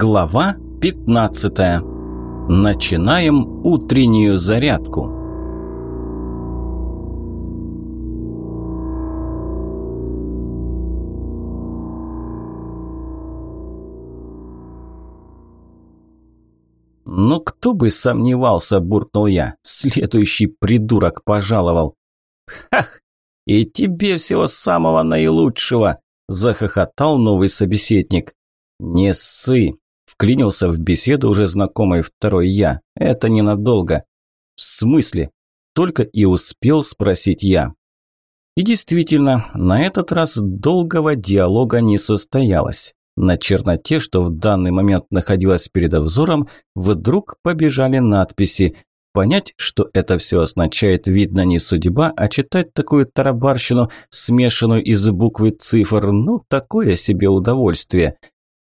Глава 15. Начинаем утреннюю зарядку. «Ну кто бы сомневался», – буркнул я. «Следующий придурок пожаловал». «Хах! И тебе всего самого наилучшего!» – захохотал новый собеседник. «Не ссы!» – вклинился в беседу уже знакомый второй я. «Это ненадолго». «В смысле?» – только и успел спросить я. И действительно, на этот раз долгого диалога не состоялось. На черноте, что в данный момент находилась перед взором, вдруг побежали надписи. Понять, что это все означает, видно не судьба, а читать такую тарабарщину, смешанную из букв и цифр, ну, такое себе удовольствие.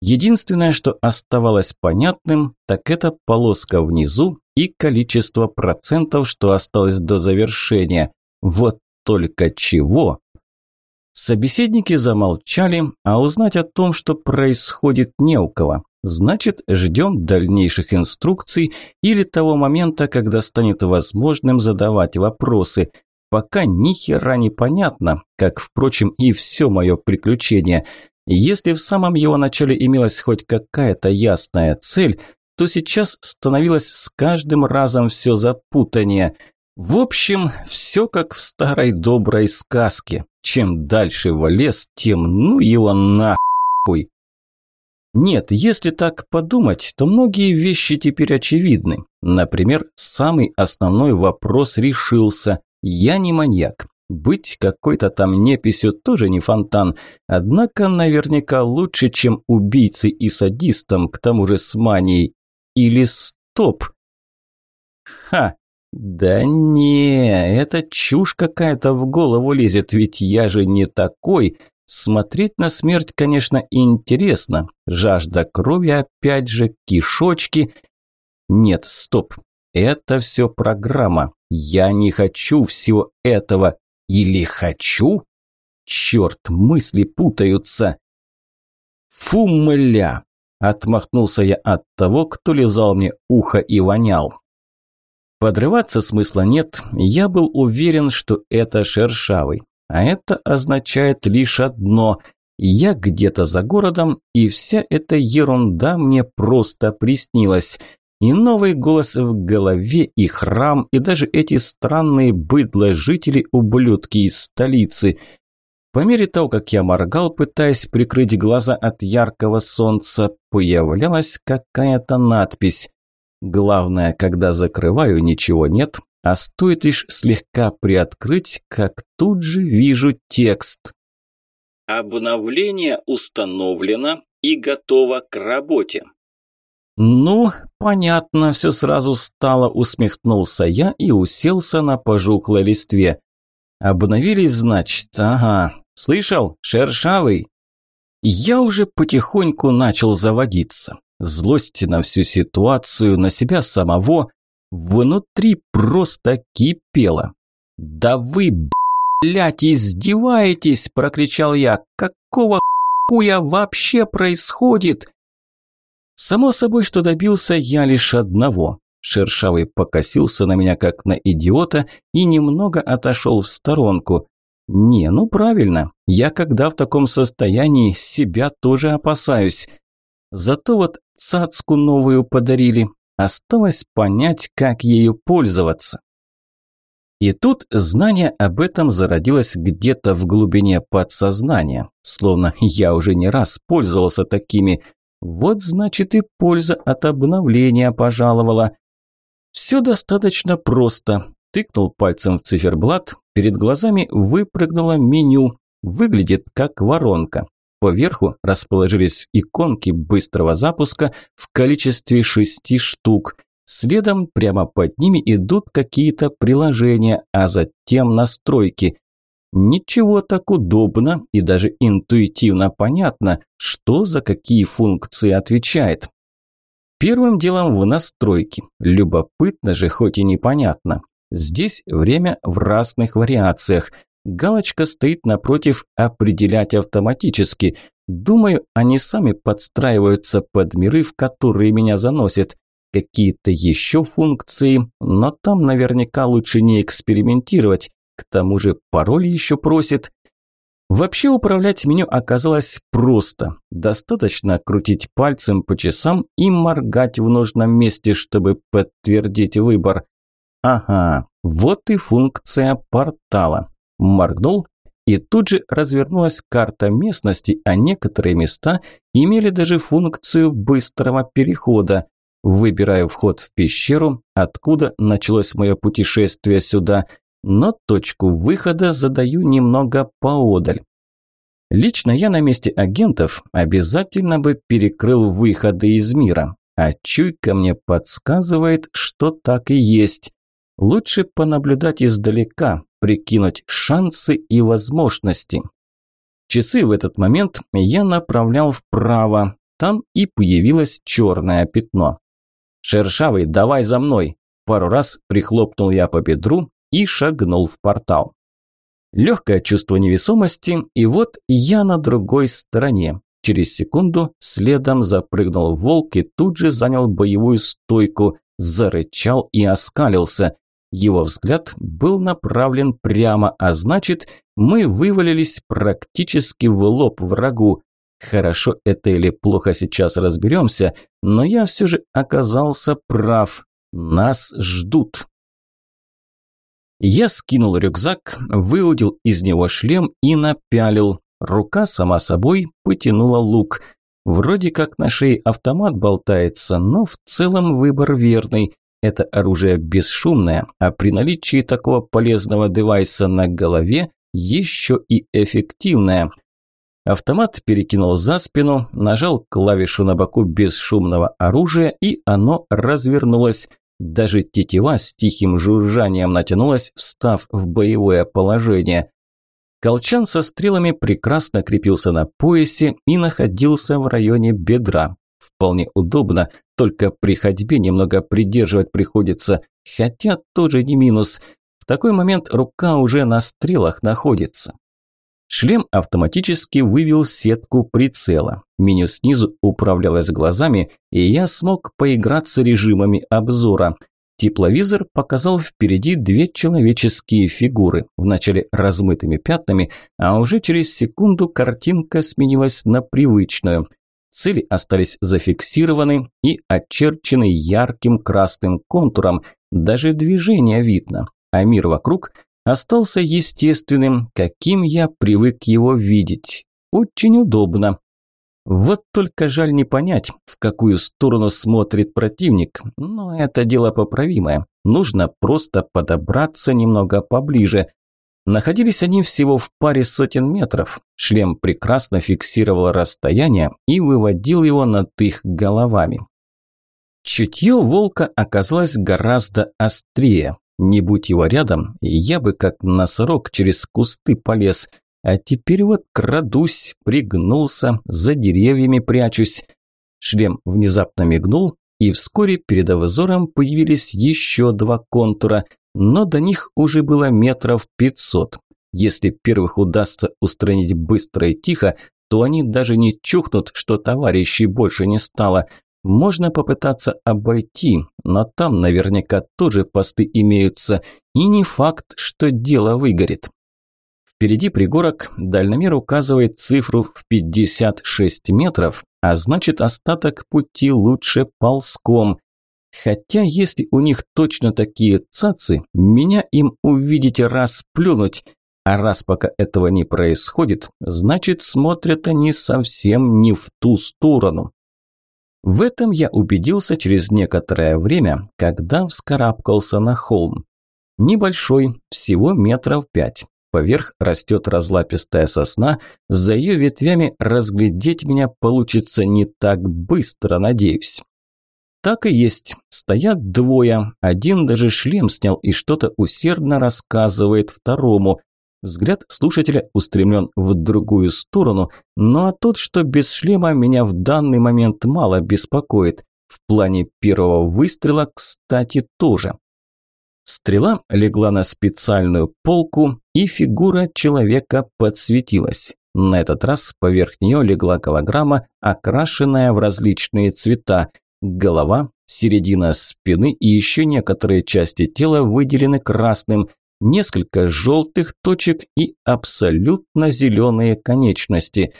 Единственное, что оставалось понятным, так это полоска внизу и количество процентов, что осталось до завершения. Вот только чего Собеседники замолчали, а узнать о том, что происходит, не у кого. Значит, ждем дальнейших инструкций или того момента, когда станет возможным задавать вопросы. Пока ни хера не понятно, как, впрочем, и все мое приключение. Если в самом его начале имелась хоть какая-то ясная цель, то сейчас становилось с каждым разом все запутаннее. В общем, все как в старой доброй сказке. Чем дальше в лес, тем ну его нахуй. Нет, если так подумать, то многие вещи теперь очевидны. Например, самый основной вопрос решился. Я не маньяк. Быть какой-то там неписью тоже не фонтан. Однако наверняка лучше, чем убийцей и садистом, к тому же с манией. Или стоп. Ха, «Да не, это чушь какая-то в голову лезет, ведь я же не такой. Смотреть на смерть, конечно, интересно. Жажда крови, опять же, кишочки. Нет, стоп, это все программа. Я не хочу всего этого. Или хочу? Черт, мысли путаются. Фу, мля! Отмахнулся я от того, кто лизал мне ухо и вонял. Подрываться смысла нет, я был уверен, что это шершавый. А это означает лишь одно – я где-то за городом, и вся эта ерунда мне просто приснилась. И новый голос в голове, и храм, и даже эти странные быдло-жители-ублюдки из столицы. По мере того, как я моргал, пытаясь прикрыть глаза от яркого солнца, появлялась какая-то надпись. Главное, когда закрываю, ничего нет, а стоит лишь слегка приоткрыть, как тут же вижу текст. Обновление установлено и готово к работе. «Ну, понятно, все сразу стало», – усмехнулся я и уселся на пожухлой листве. «Обновились, значит? Ага. Слышал? Шершавый?» Я уже потихоньку начал заводиться злости на всю ситуацию, на себя самого, внутри просто кипело. «Да вы, блядь, издеваетесь!» – прокричал я. «Какого хуя вообще происходит?» Само собой, что добился я лишь одного. Шершавый покосился на меня как на идиота и немного отошел в сторонку. «Не, ну правильно, я когда в таком состоянии себя тоже опасаюсь. Зато вот цацку новую подарили. Осталось понять, как ею пользоваться. И тут знание об этом зародилось где-то в глубине подсознания, словно я уже не раз пользовался такими. Вот значит и польза от обновления пожаловала. Все достаточно просто. Тыкнул пальцем в циферблат, перед глазами выпрыгнуло меню. Выглядит как воронка. Поверху расположились иконки быстрого запуска в количестве шести штук. Следом прямо под ними идут какие-то приложения, а затем настройки. Ничего так удобно и даже интуитивно понятно, что за какие функции отвечает. Первым делом в настройки. Любопытно же, хоть и непонятно. Здесь время в разных вариациях – Галочка стоит напротив «Определять автоматически». Думаю, они сами подстраиваются под миры, в которые меня заносят. Какие-то еще функции, но там наверняка лучше не экспериментировать. К тому же пароль еще просит. Вообще управлять меню оказалось просто. Достаточно крутить пальцем по часам и моргать в нужном месте, чтобы подтвердить выбор. Ага, вот и функция портала. Моргнул, и тут же развернулась карта местности, а некоторые места имели даже функцию быстрого перехода. Выбираю вход в пещеру, откуда началось мое путешествие сюда, но точку выхода задаю немного поодаль. Лично я на месте агентов обязательно бы перекрыл выходы из мира, а чуйка мне подсказывает, что так и есть. Лучше понаблюдать издалека, прикинуть шансы и возможности. Часы в этот момент я направлял вправо, там и появилось черное пятно. «Шершавый, давай за мной!» Пару раз прихлопнул я по бедру и шагнул в портал. Легкое чувство невесомости, и вот я на другой стороне. Через секунду следом запрыгнул волк и тут же занял боевую стойку, зарычал и оскалился. Его взгляд был направлен прямо, а значит, мы вывалились практически в лоб врагу. Хорошо это или плохо сейчас разберемся, но я все же оказался прав. Нас ждут. Я скинул рюкзак, выудил из него шлем и напялил. Рука сама собой потянула лук. Вроде как на шее автомат болтается, но в целом выбор верный. Это оружие бесшумное, а при наличии такого полезного девайса на голове еще и эффективное. Автомат перекинул за спину, нажал клавишу на боку бесшумного оружия, и оно развернулось. Даже тетива с тихим жужжанием натянулась, встав в боевое положение. Колчан со стрелами прекрасно крепился на поясе и находился в районе бедра. Вполне удобно, только при ходьбе немного придерживать приходится, хотя тоже не минус. В такой момент рука уже на стрелах находится. Шлем автоматически вывел сетку прицела. Меню снизу управлялось глазами, и я смог поиграться режимами обзора. Тепловизор показал впереди две человеческие фигуры, вначале размытыми пятнами, а уже через секунду картинка сменилась на привычную. Цели остались зафиксированы и очерчены ярким красным контуром, даже движение видно, а мир вокруг остался естественным, каким я привык его видеть. Очень удобно. Вот только жаль не понять, в какую сторону смотрит противник, но это дело поправимое. Нужно просто подобраться немного поближе. Находились они всего в паре сотен метров. Шлем прекрасно фиксировал расстояние и выводил его над их головами. Чутье волка оказалось гораздо острее. Не будь его рядом, я бы как носорог через кусты полез. А теперь вот крадусь, пригнулся, за деревьями прячусь. Шлем внезапно мигнул, и вскоре перед взором появились еще два контура, но до них уже было метров пятьсот. Если первых удастся устранить быстро и тихо, то они даже не чухнут, что товарищей больше не стало. Можно попытаться обойти, но там наверняка тоже посты имеются, и не факт, что дело выгорит. Впереди пригорок, дальномер указывает цифру в 56 метров, а значит остаток пути лучше ползком. Хотя если у них точно такие цацы, меня им увидеть раз плюнуть, а раз пока этого не происходит, значит смотрят они совсем не в ту сторону. В этом я убедился через некоторое время, когда вскарабкался на холм. Небольшой, всего метров пять. Поверх растет разлапистая сосна, за ее ветвями разглядеть меня получится не так быстро, надеюсь. Так и есть. Стоят двое. Один даже шлем снял и что-то усердно рассказывает второму. Взгляд слушателя устремлен в другую сторону, но а тот, что без шлема, меня в данный момент мало беспокоит. В плане первого выстрела, кстати, тоже. Стрела легла на специальную полку, и фигура человека подсветилась. На этот раз поверх нее легла голограмма, окрашенная в различные цвета. Голова, середина спины и еще некоторые части тела выделены красным, несколько желтых точек и абсолютно зеленые конечности.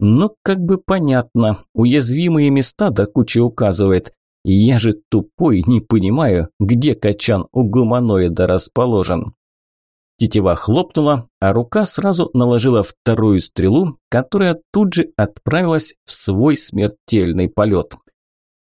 Ну, как бы понятно, уязвимые места до кучи указывает. Я же тупой, не понимаю, где качан у гуманоида расположен. Тетива хлопнула, а рука сразу наложила вторую стрелу, которая тут же отправилась в свой смертельный полет.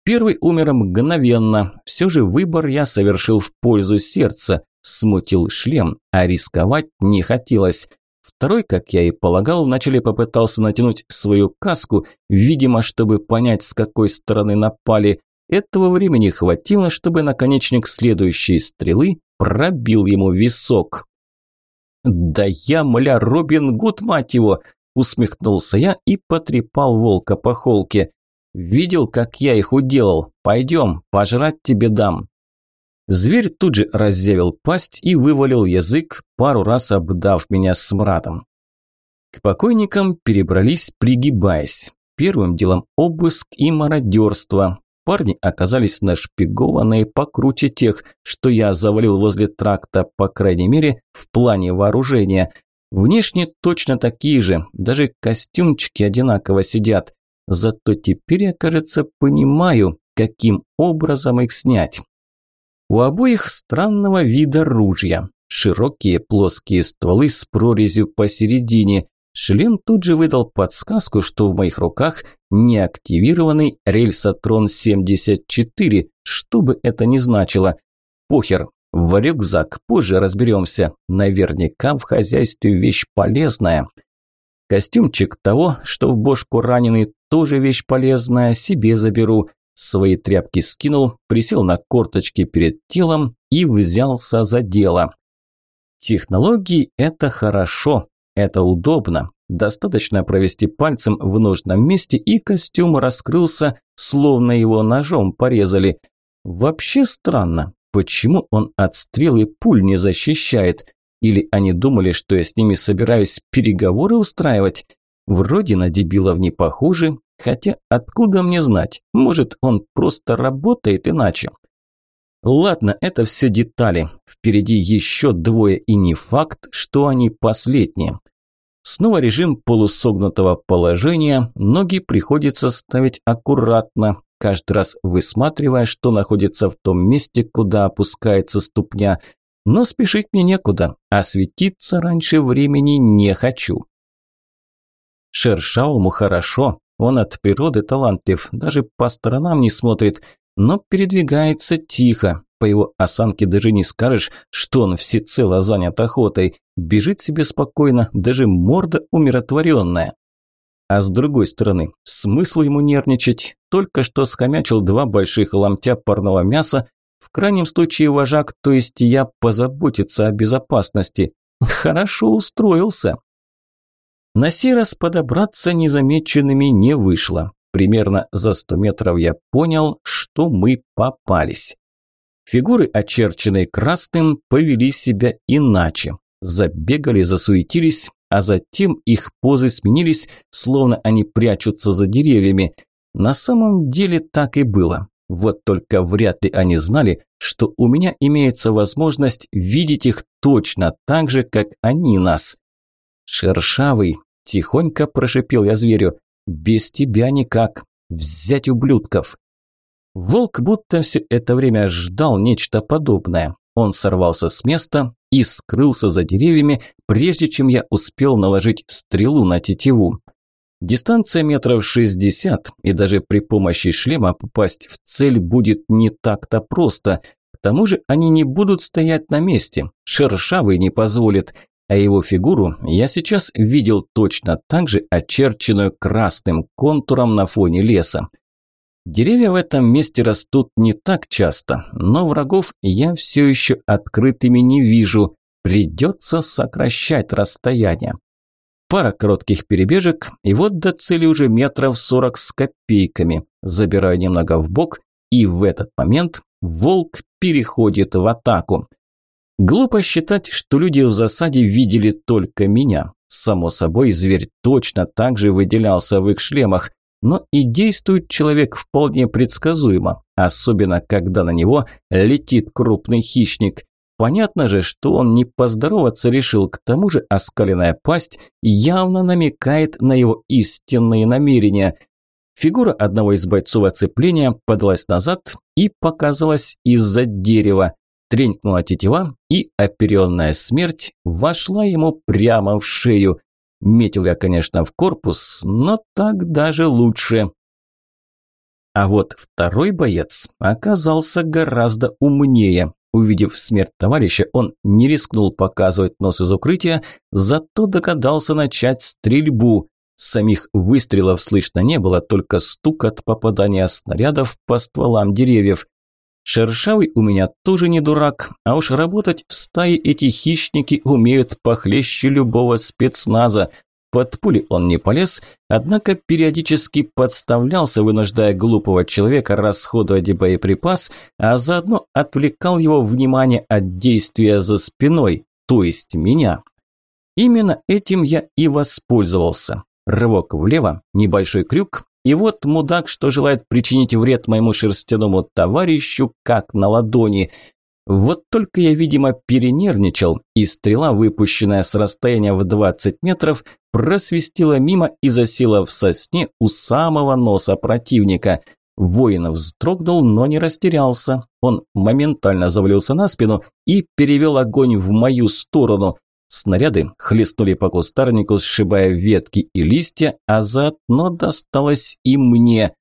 Первый умер мгновенно, все же выбор я совершил в пользу сердца, смутил шлем, а рисковать не хотелось. Второй, как я и полагал, вначале попытался натянуть свою каску, видимо, чтобы понять, с какой стороны напали. Этого времени хватило, чтобы наконечник следующей стрелы пробил ему висок. «Да я, мля, Робин Гуд, мать его!» – усмехнулся я и потрепал волка по холке. «Видел, как я их уделал? Пойдем, пожрать тебе дам». Зверь тут же разъявил пасть и вывалил язык, пару раз обдав меня смрадом. К покойникам перебрались, пригибаясь. Первым делом обыск и мародерство. Парни оказались нашпигованные покруче тех, что я завалил возле тракта, по крайней мере, в плане вооружения. Внешне точно такие же, даже костюмчики одинаково сидят. Зато теперь я, кажется, понимаю, каким образом их снять. У обоих странного вида ружья. Широкие плоские стволы с прорезью посередине, Шлем тут же выдал подсказку, что в моих руках неактивированный рельсотрон-74, что бы это ни значило. Похер, в рюкзак позже разберемся. Наверняка в хозяйстве вещь полезная. Костюмчик того, что в бошку раненый, тоже вещь полезная, себе заберу. Свои тряпки скинул, присел на корточки перед телом и взялся за дело. Технологии – это хорошо, это удобно. Достаточно провести пальцем в нужном месте, и костюм раскрылся, словно его ножом порезали. Вообще странно, почему он от стрел и пуль не защищает? Или они думали, что я с ними собираюсь переговоры устраивать? Вроде на дебилов не похоже, хотя откуда мне знать? Может, он просто работает иначе? Ладно, это все детали. Впереди еще двое, и не факт, что они последние. Снова режим полусогнутого положения, ноги приходится ставить аккуратно, каждый раз высматривая, что находится в том месте, куда опускается ступня. Но спешить мне некуда, а светиться раньше времени не хочу. Шершауму хорошо, он от природы талантлив, даже по сторонам не смотрит, но передвигается тихо. По его осанке даже не скажешь, что он всецело занят охотой. Бежит себе спокойно, даже морда умиротворенная. А с другой стороны, смысл ему нервничать? Только что схомячил два больших ломтя парного мяса. В крайнем случае вожак, то есть я, позаботиться о безопасности. Хорошо устроился. На сей раз подобраться незамеченными не вышло. Примерно за сто метров я понял, что мы попались. Фигуры, очерченные красным, повели себя иначе. Забегали, засуетились, а затем их позы сменились, словно они прячутся за деревьями. На самом деле так и было. Вот только вряд ли они знали, что у меня имеется возможность видеть их точно так же, как они нас. «Шершавый», – тихонько прошипел я зверю, – «без тебя никак. Взять ублюдков». Волк будто все это время ждал нечто подобное. Он сорвался с места и скрылся за деревьями, прежде чем я успел наложить стрелу на тетиву. Дистанция метров шестьдесят, и даже при помощи шлема попасть в цель будет не так-то просто. К тому же они не будут стоять на месте, шершавый не позволит, а его фигуру я сейчас видел точно так же, очерченную красным контуром на фоне леса. Деревья в этом месте растут не так часто, но врагов я все еще открытыми не вижу. Придется сокращать расстояние. Пара коротких перебежек, и вот до цели уже метров сорок с копейками. Забираю немного в бок, и в этот момент волк переходит в атаку. Глупо считать, что люди в засаде видели только меня. Само собой, зверь точно так же выделялся в их шлемах, но и действует человек вполне предсказуемо, особенно когда на него летит крупный хищник. Понятно же, что он не поздороваться решил, к тому же оскаленная пасть явно намекает на его истинные намерения. Фигура одного из бойцов оцепления подалась назад и показалась из-за дерева. Тренькнула тетива, и оперенная смерть вошла ему прямо в шею. Метил я, конечно, в корпус, но так даже лучше. А вот второй боец оказался гораздо умнее. Увидев смерть товарища, он не рискнул показывать нос из укрытия, зато догадался начать стрельбу. Самих выстрелов слышно не было, только стук от попадания снарядов по стволам деревьев. Шершавый у меня тоже не дурак, а уж работать в стае эти хищники умеют похлеще любого спецназа. Под пули он не полез, однако периодически подставлялся, вынуждая глупого человека расходовать боеприпас, а заодно отвлекал его внимание от действия за спиной, то есть меня. Именно этим я и воспользовался. Рывок влево, небольшой крюк, и вот мудак, что желает причинить вред моему шерстяному товарищу, как на ладони. Вот только я, видимо, перенервничал, и стрела, выпущенная с расстояния в 20 метров, просвистела мимо и засела в сосне у самого носа противника. Воин вздрогнул, но не растерялся. Он моментально завалился на спину и перевел огонь в мою сторону. Снаряды хлестнули по кустарнику, сшибая ветки и листья, а заодно досталось и мне.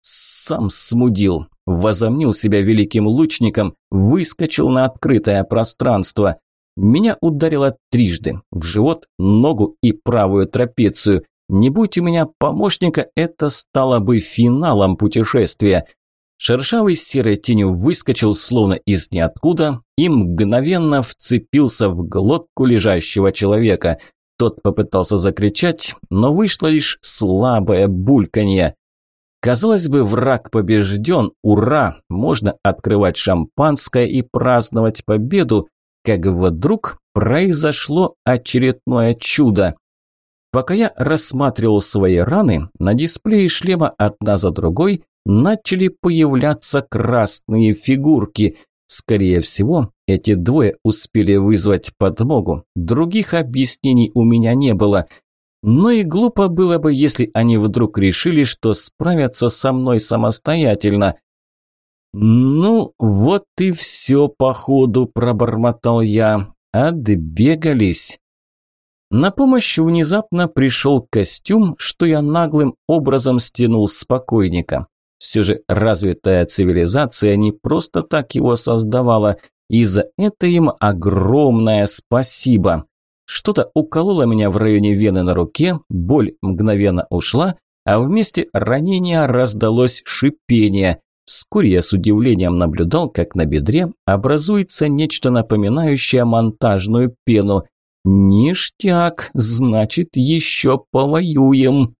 Сам смудил, возомнил себя великим лучником, выскочил на открытое пространство. Меня ударило трижды – в живот, ногу и правую трапецию. Не будь у меня помощника, это стало бы финалом путешествия – Шершавый серой тенью выскочил словно из ниоткуда и мгновенно вцепился в глотку лежащего человека. Тот попытался закричать, но вышло лишь слабое бульканье. Казалось бы, враг побежден, ура, можно открывать шампанское и праздновать победу, как вдруг произошло очередное чудо. Пока я рассматривал свои раны, на дисплее шлема одна за другой начали появляться красные фигурки. Скорее всего, эти двое успели вызвать подмогу. Других объяснений у меня не было. Но и глупо было бы, если они вдруг решили, что справятся со мной самостоятельно. «Ну, вот и все, походу», – пробормотал я. «Отбегались». На помощь внезапно пришел костюм, что я наглым образом стянул с покойника. Все же развитая цивилизация не просто так его создавала, и за это им огромное спасибо. Что-то укололо меня в районе вены на руке, боль мгновенно ушла, а вместе ранения раздалось шипение. Вскоре я с удивлением наблюдал, как на бедре образуется нечто напоминающее монтажную пену. Ништяк, значит, еще повоюем.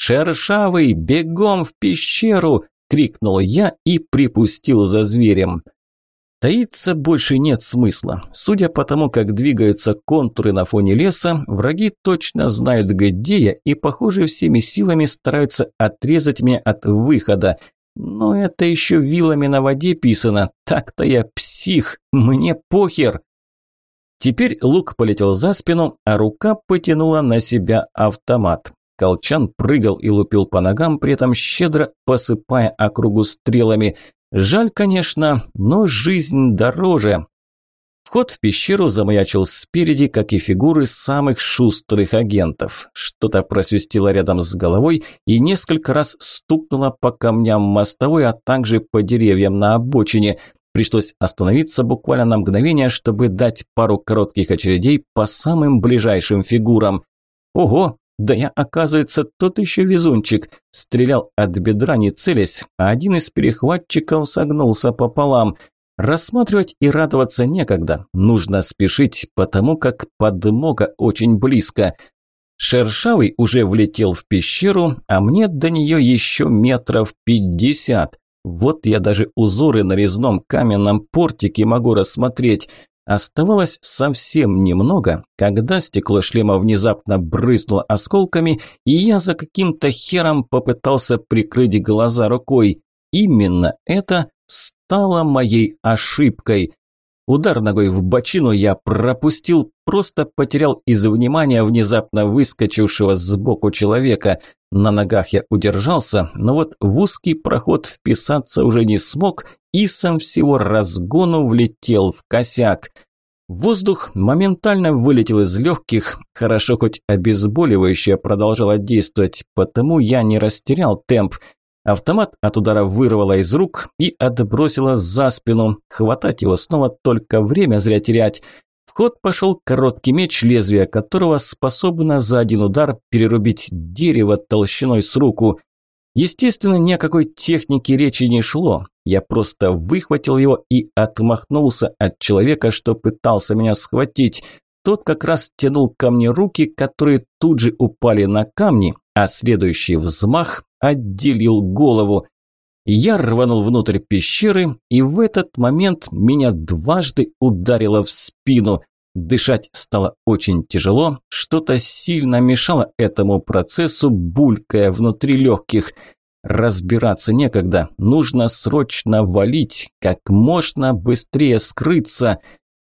«Шершавый, бегом в пещеру!» – крикнул я и припустил за зверем. Таиться больше нет смысла. Судя по тому, как двигаются контуры на фоне леса, враги точно знают, где я, и, похоже, всеми силами стараются отрезать меня от выхода. Но это еще вилами на воде писано. Так-то я псих, мне похер. Теперь лук полетел за спину, а рука потянула на себя автомат. Колчан прыгал и лупил по ногам, при этом щедро посыпая округу стрелами. Жаль, конечно, но жизнь дороже. Вход в пещеру замаячил спереди, как и фигуры самых шустрых агентов. Что-то просвистело рядом с головой и несколько раз стукнуло по камням мостовой, а также по деревьям на обочине. Пришлось остановиться буквально на мгновение, чтобы дать пару коротких очередей по самым ближайшим фигурам. Ого, да я, оказывается, тот еще везунчик. Стрелял от бедра не целясь, а один из перехватчиков согнулся пополам. Рассматривать и радоваться некогда. Нужно спешить, потому как подмога очень близко. Шершавый уже влетел в пещеру, а мне до нее еще метров пятьдесят. Вот я даже узоры на резном каменном портике могу рассмотреть. Оставалось совсем немного, когда стекло шлема внезапно брызнуло осколками, и я за каким-то хером попытался прикрыть глаза рукой. Именно это стало моей ошибкой. Удар ногой в бочину я пропустил, просто потерял из внимания внезапно выскочившего сбоку человека. На ногах я удержался, но вот в узкий проход вписаться уже не смог и сам всего разгону влетел в косяк. Воздух моментально вылетел из легких, хорошо хоть обезболивающее продолжало действовать, потому я не растерял темп – Автомат от удара вырвало из рук и отбросило за спину. Хватать его снова только время зря терять. В ход пошел короткий меч, лезвие которого способно за один удар перерубить дерево толщиной с руку. Естественно, ни о какой технике речи не шло. Я просто выхватил его и отмахнулся от человека, что пытался меня схватить. Тот как раз тянул ко мне руки, которые тут же упали на камни, а следующий взмах отделил голову. Я рванул внутрь пещеры, и в этот момент меня дважды ударило в спину. Дышать стало очень тяжело, что-то сильно мешало этому процессу, булькая внутри легких. Разбираться некогда, нужно срочно валить, как можно быстрее скрыться.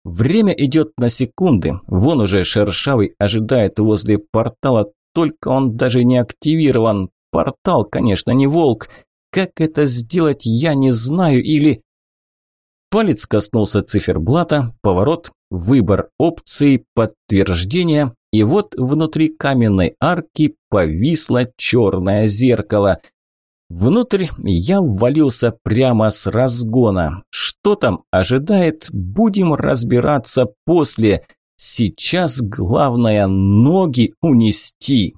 Время идет на секунды, вон уже Шершавый ожидает возле портала, только он даже не активирован. Портал, конечно, не волк. Как это сделать, я не знаю, или... Палец коснулся циферблата, поворот, выбор опции, подтверждение, и вот внутри каменной арки повисло черное зеркало. Внутрь я ввалился прямо с разгона. Что там ожидает, будем разбираться после. Сейчас главное ноги унести.